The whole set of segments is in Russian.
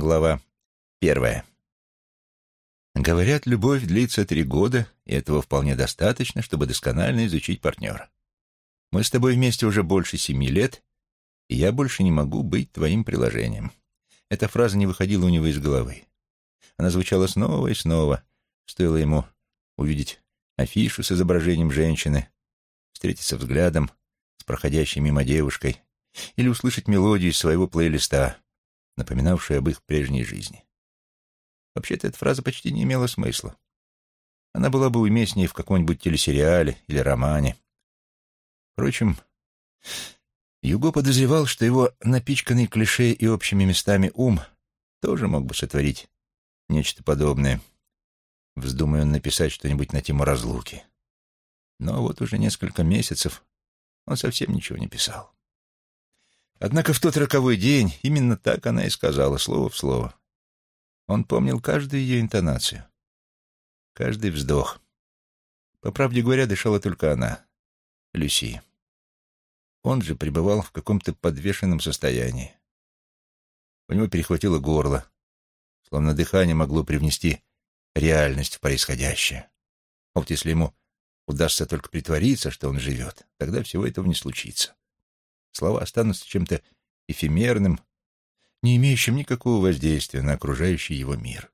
Глава первая. Говорят, любовь длится три года, и этого вполне достаточно, чтобы досконально изучить партнера. Мы с тобой вместе уже больше семи лет, и я больше не могу быть твоим приложением. Эта фраза не выходила у него из головы. Она звучала снова и снова, стоило ему увидеть афишу с изображением женщины, встретиться взглядом с проходящей мимо девушкой или услышать мелодию из своего плейлиста, напоминавшую об их прежней жизни. Вообще-то эта фраза почти не имела смысла. Она была бы уместнее в каком-нибудь телесериале или романе. Впрочем, Юго подозревал, что его напичканный клише и общими местами ум тоже мог бы сотворить нечто подобное. Вздумая он написать что-нибудь на тему разлуки. Но вот уже несколько месяцев он совсем ничего не писал. Однако в тот роковой день именно так она и сказала, слово в слово. Он помнил каждую ее интонацию, каждый вздох. По правде говоря, дышала только она, Люси. Он же пребывал в каком-то подвешенном состоянии. У него перехватило горло, словно дыхание могло привнести реальность в происходящее. Вот если ему удастся только притвориться, что он живет, тогда всего этого не случится. Слова останутся чем-то эфемерным, не имеющим никакого воздействия на окружающий его мир.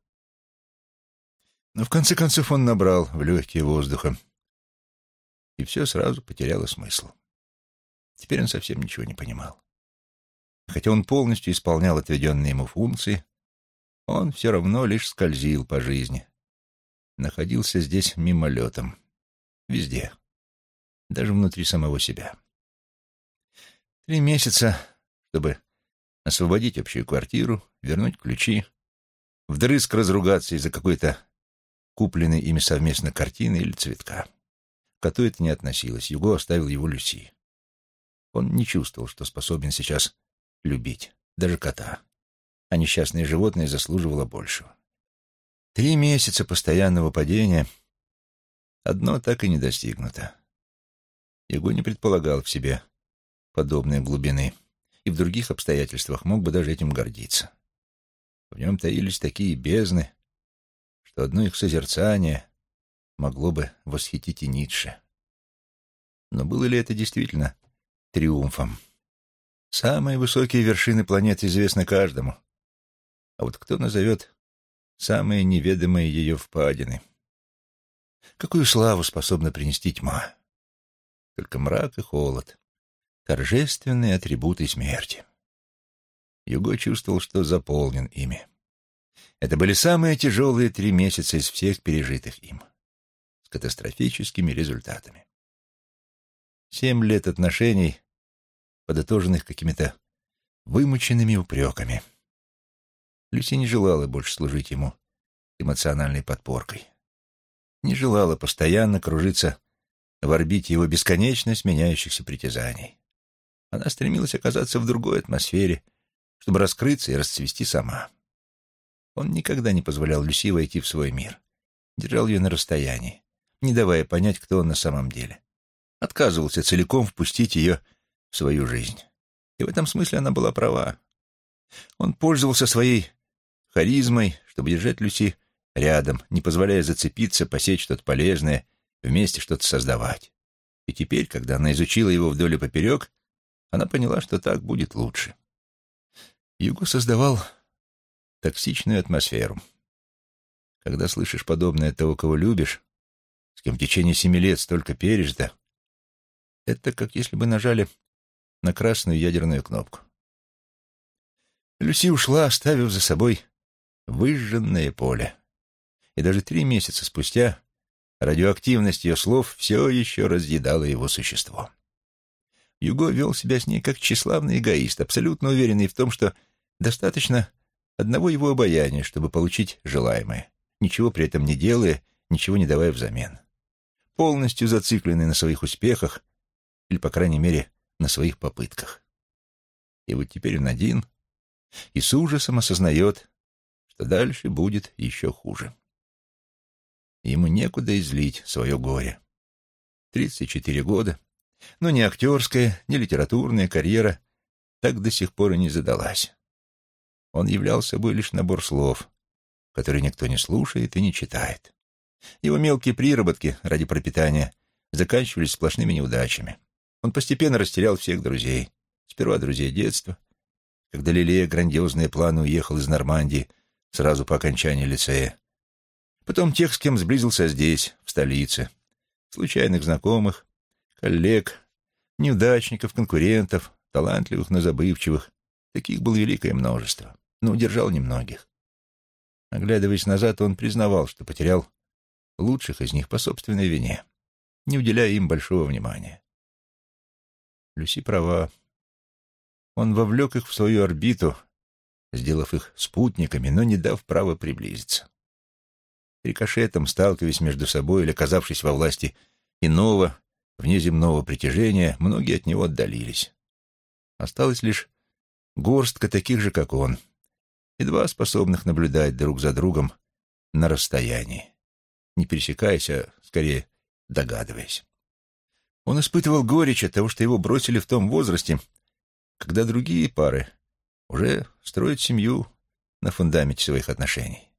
Но в конце концов он набрал в легкие воздуха, и все сразу потеряло смысл. Теперь он совсем ничего не понимал. Хотя он полностью исполнял отведенные ему функции, он все равно лишь скользил по жизни. Находился здесь мимолетом. Везде. Даже внутри самого себя. Три месяца, чтобы освободить общую квартиру, вернуть ключи, вдрызг разругаться из-за какой-то купленной ими совместно картины или цветка. К коту это не относилось. Юго оставил его Люси. Он не чувствовал, что способен сейчас любить, даже кота. А несчастное животное заслуживало большего. Три месяца постоянного падения — одно так и не достигнуто. Его не предполагал в себе подобной глубины, и в других обстоятельствах мог бы даже этим гордиться. В нем таились такие бездны, что одно их созерцание могло бы восхитить и Ницше. Но было ли это действительно триумфом? Самые высокие вершины планеты известны каждому. А вот кто назовет самые неведомые ее впадины? Какую славу способна принести тьма? Только мрак и холод, торжественные атрибуты смерти. Юго чувствовал, что заполнен ими. Это были самые тяжелые три месяца из всех пережитых им, с катастрофическими результатами. Семь лет отношений, подытоженных какими-то вымученными упреками. Люси не желала больше служить ему эмоциональной подпоркой. Не желала постоянно кружиться в орбите его бесконечно сменяющихся притязаний. Она стремилась оказаться в другой атмосфере, чтобы раскрыться и расцвести сама. Он никогда не позволял Люси войти в свой мир. Держал ее на расстоянии, не давая понять, кто он на самом деле. Отказывался целиком впустить ее в свою жизнь. И в этом смысле она была права. Он пользовался своей харизмой, чтобы держать Люси рядом, не позволяя зацепиться, посечь что-то полезное, вместе что-то создавать. И теперь, когда она изучила его вдоль и поперек, она поняла, что так будет лучше. Юго создавал токсичную атмосферу. Когда слышишь подобное от того, кого любишь, с кем в течение семи лет столько пережито, это как если бы нажали на красную ядерную кнопку. Люси ушла, оставив за собой выжженное поле. И даже три месяца спустя радиоактивность ее слов все еще разъедала его существо. Юго вел себя с ней как тщеславный эгоист, абсолютно уверенный в том, что достаточно одного его обаяния, чтобы получить желаемое, ничего при этом не делая, ничего не давая взамен. Полностью зацикленный на своих успехах, или, по крайней мере, на своих попытках. И вот теперь он один и с ужасом осознает, что дальше будет еще хуже. Ему некуда излить свое горе. Тридцать четыре года, но ни актерская, ни литературная карьера так до сих пор и не задалась. Он являл собой лишь набор слов, которые никто не слушает и не читает. Его мелкие приработки ради пропитания заканчивались сплошными неудачами. Он постепенно растерял всех друзей. Сперва друзей детства, когда Лилея грандиозные планы уехал из Нормандии сразу по окончании лицея. Потом тех, с кем сблизился здесь, в столице. Случайных знакомых, коллег, неудачников, конкурентов, талантливых, но забывчивых. Таких было великое множество, но удержал немногих. Оглядываясь назад, он признавал, что потерял лучших из них по собственной вине, не уделяя им большого внимания. Люси права. Он вовлек их в свою орбиту, сделав их спутниками, но не дав права приблизиться. Рикошетом, сталкиваясь между собой или оказавшись во власти иного, внеземного притяжения, многие от него отдалились. Осталась лишь горстка таких же, как он, едва способных наблюдать друг за другом на расстоянии, не пересекаясь, а скорее догадываясь. Он испытывал горечь от того, что его бросили в том возрасте, когда другие пары уже строят семью на фундаменте своих отношений.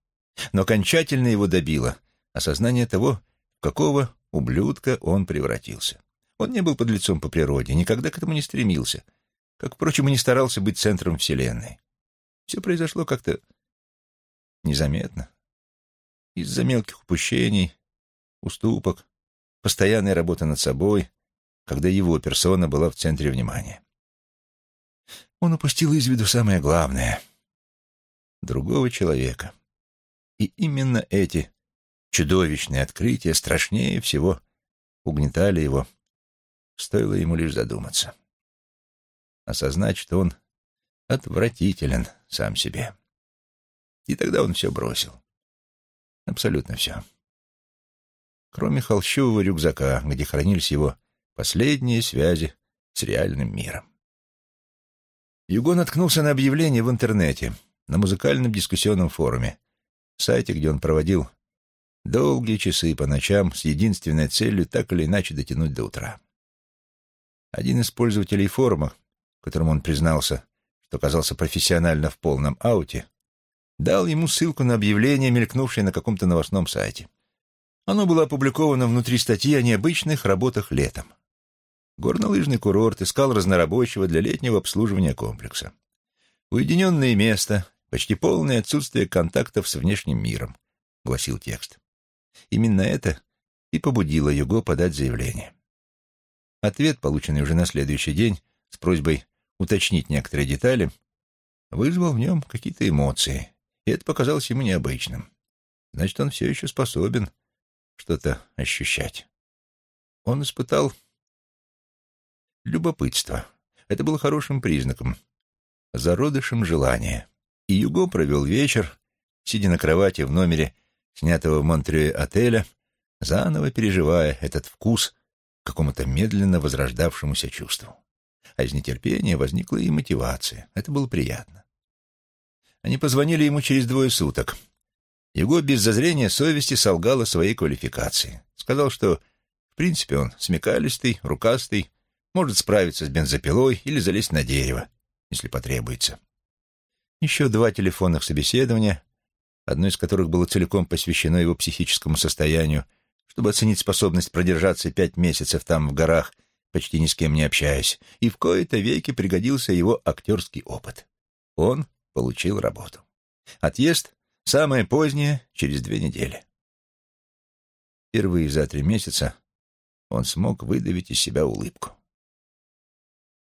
Но окончательно его добило осознание того, какого ублюдка он превратился. Он не был подлецом по природе, никогда к этому не стремился, как, впрочем, и не старался быть центром Вселенной. Все произошло как-то незаметно. Из-за мелких упущений, уступок, постоянной работы над собой, когда его персона была в центре внимания. Он упустил из виду самое главное — другого человека. И именно эти чудовищные открытия страшнее всего угнетали его, стоило ему лишь задуматься. Осознать, что он отвратителен сам себе. И тогда он все бросил. Абсолютно все. Кроме холщового рюкзака, где хранились его Последние связи с реальным миром. Юго наткнулся на объявление в интернете, на музыкальном дискуссионном форуме, сайте, где он проводил долгие часы по ночам с единственной целью так или иначе дотянуть до утра. Один из пользователей форума, которому он признался, что оказался профессионально в полном ауте, дал ему ссылку на объявление, мелькнувшее на каком-то новостном сайте. Оно было опубликовано внутри статьи о необычных работах летом. Горнолыжный курорт искал разнорабочего для летнего обслуживания комплекса. «Уединенное место, почти полное отсутствие контактов с внешним миром», — гласил текст. Именно это и побудило Юго подать заявление. Ответ, полученный уже на следующий день, с просьбой уточнить некоторые детали, вызвал в нем какие-то эмоции, и это показалось ему необычным. Значит, он все еще способен что-то ощущать. Он испытал Любопытство. Это было хорошим признаком, зародышем желания. И Юго провел вечер, сидя на кровати в номере, снятого в Монтрее отеля, заново переживая этот вкус какому-то медленно возрождавшемуся чувству. А из нетерпения возникла и мотивация. Это было приятно. Они позвонили ему через двое суток. Юго без зазрения совести солгал о своей квалификации. Сказал, что, в принципе, он смекалистый, рукастый, может справиться с бензопилой или залезть на дерево, если потребуется. Еще два телефонных собеседования, одно из которых было целиком посвящено его психическому состоянию, чтобы оценить способность продержаться пять месяцев там, в горах, почти ни с кем не общаясь, и в кои-то веки пригодился его актерский опыт. Он получил работу. Отъезд самое позднее, через две недели. Впервые за три месяца он смог выдавить из себя улыбку.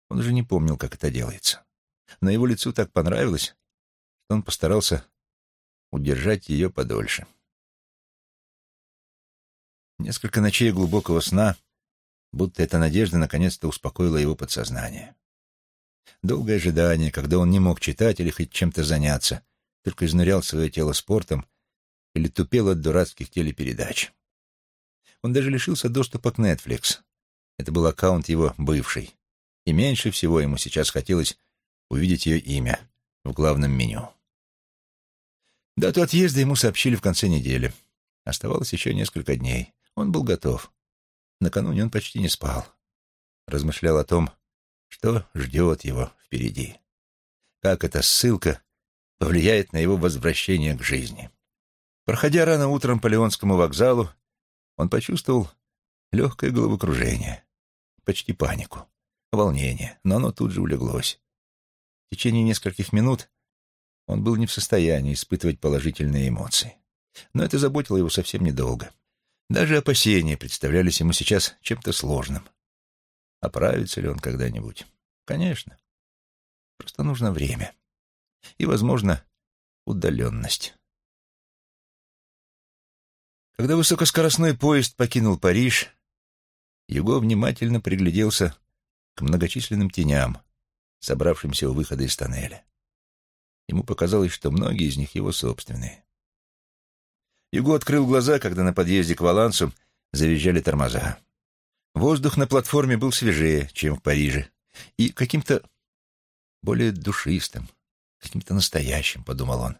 Он уже не помнил, как это делается. Но его лицу так понравилось, что он постарался удержать ее подольше. Несколько ночей глубокого сна, будто эта надежда наконец-то успокоила его подсознание. Долгое ожидание, когда он не мог читать или хоть чем-то заняться, только изнурял свое тело спортом или тупел от дурацких телепередач. Он даже лишился доступа к Netflix. Это был аккаунт его бывший и меньше всего ему сейчас хотелось увидеть ее имя в главном меню. Дату отъезда ему сообщили в конце недели. Оставалось еще несколько дней. Он был готов. Накануне он почти не спал. Размышлял о том, что ждет его впереди. Как эта ссылка повлияет на его возвращение к жизни. Проходя рано утром по Леонскому вокзалу, он почувствовал легкое головокружение, почти панику, волнение, но оно тут же улеглось. В течение нескольких минут он был не в состоянии испытывать положительные эмоции. Но это заботило его совсем недолго. Даже опасения представлялись ему сейчас чем-то сложным. Оправится ли он когда-нибудь? Конечно. Просто нужно время. И, возможно, удаленность. Когда высокоскоростной поезд покинул Париж, Юго внимательно пригляделся к многочисленным теням, собравшимся у выхода из тоннеля. Ему показалось, что многие из них его собственные. Юго открыл глаза, когда на подъезде к Валансу завизжали тормоза. Воздух на платформе был свежее, чем в Париже, и каким-то более душистым, каким-то настоящим, подумал он,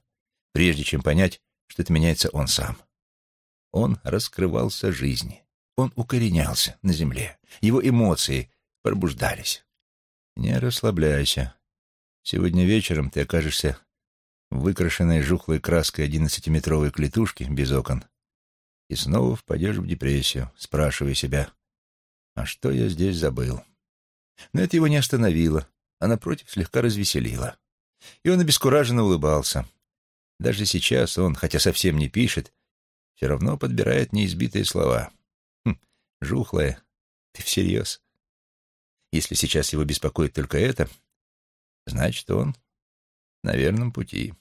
прежде чем понять, что это меняется он сам. Он раскрывался жизни. Он укоренялся на земле. Его эмоции пробуждались. Не расслабляйся. Сегодня вечером ты окажешься в выкрашенной жухлой краской одиннадцатиметровой клетушке без окон и снова впадешь в депрессию, спрашивая себя, а что я здесь забыл? Но это его не остановило, а, напротив, слегка развеселило. И он обескураженно улыбался. Даже сейчас он, хотя совсем не пишет, все равно подбирает неизбитые слова. Хм, жухлая, ты всерьез? Если сейчас его беспокоит только это, значит, он на верном пути.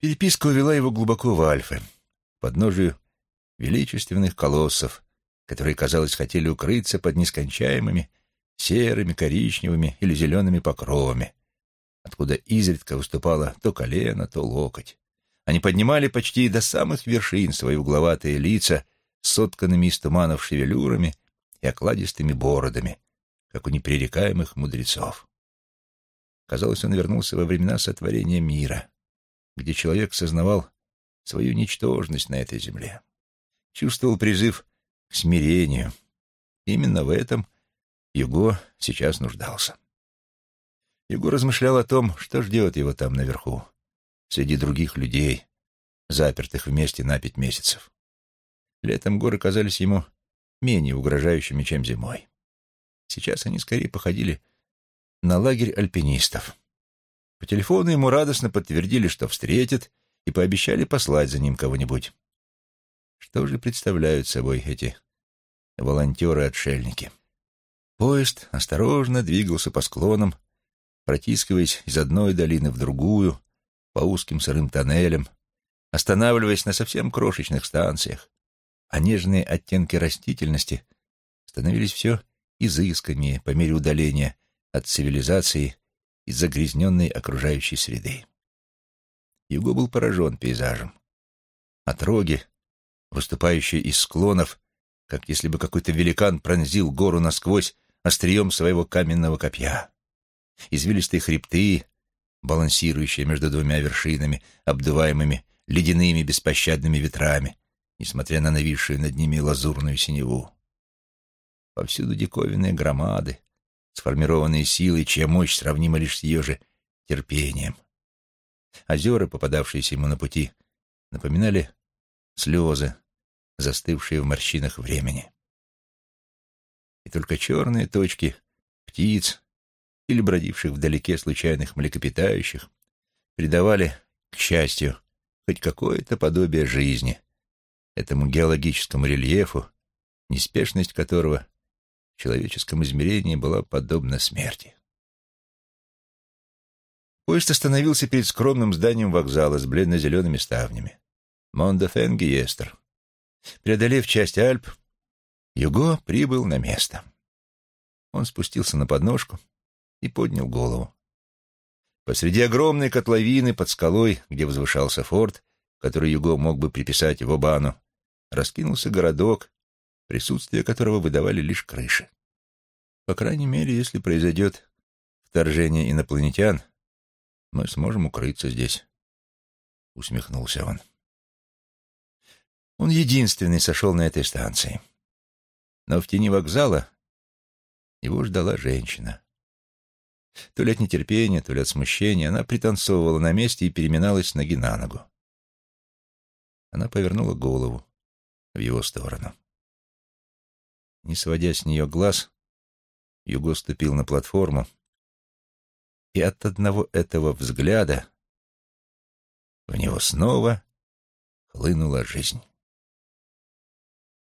Переписка увела его глубоко в Альфы, под подножию величественных колоссов, которые, казалось, хотели укрыться под нескончаемыми серыми, коричневыми или зелеными покровами, откуда изредка выступало то колено, то локоть. Они поднимали почти до самых вершин свои угловатые лица сотканными из туманов шевелюрами и окладистыми бородами, как у непререкаемых мудрецов. Казалось, он вернулся во времена сотворения мира, где человек сознавал свою ничтожность на этой земле, чувствовал призыв к смирению. Именно в этом Юго сейчас нуждался. Юго размышлял о том, что ждет его там наверху, среди других людей, запертых вместе на пять месяцев. Летом горы казались ему менее угрожающими, чем зимой. Сейчас они скорее походили на лагерь альпинистов. По телефону ему радостно подтвердили, что встретят, и пообещали послать за ним кого-нибудь. Что же представляют собой эти волонтеры-отшельники? Поезд осторожно двигался по склонам, протискиваясь из одной долины в другую, по узким сырым тоннелям, останавливаясь на совсем крошечных станциях, а нежные оттенки растительности становились все изысканнее по мере удаления от цивилизации и загрязненной окружающей среды. Юго был поражен пейзажем. Отроги, выступающие из склонов, как если бы какой-то великан пронзил гору насквозь острием своего каменного копья. Извилистые хребты, балансирующие между двумя вершинами, обдуваемыми ледяными беспощадными ветрами, несмотря на нависшую над ними лазурную синеву. Повсюду диковинные громады, сформированные силой, чья мощь сравнима лишь с ее же терпением. Озера, попадавшиеся ему на пути, напоминали слезы, застывшие в морщинах времени. И только черные точки птиц или бродивших вдалеке случайных млекопитающих придавали, к счастью, хоть какое-то подобие жизни этому геологическому рельефу, неспешность которого в человеческом измерении была подобна смерти. Поезд остановился перед скромным зданием вокзала с бледно-зелеными ставнями. Мон-Дофен Гийестр. Преодолев часть Альп, Юго прибыл на место. Он спустился на подножку и поднял голову. Посреди огромной котловины под скалой, где возвышался форт, который Юго мог бы приписать Вобану, раскинулся городок, присутствие которого выдавали лишь крыши. По крайней мере, если произойдет вторжение инопланетян, мы сможем укрыться здесь, — усмехнулся он. Он единственный сошел на этой станции. Но в тени вокзала его ждала женщина. То ли от нетерпения, то ли от смущения, она пританцовывала на месте и переминалась с ноги на ногу. Она повернула голову в его сторону. Не сводя с нее глаз, Юго ступил на платформу, и от одного этого взгляда в него снова хлынула жизнь.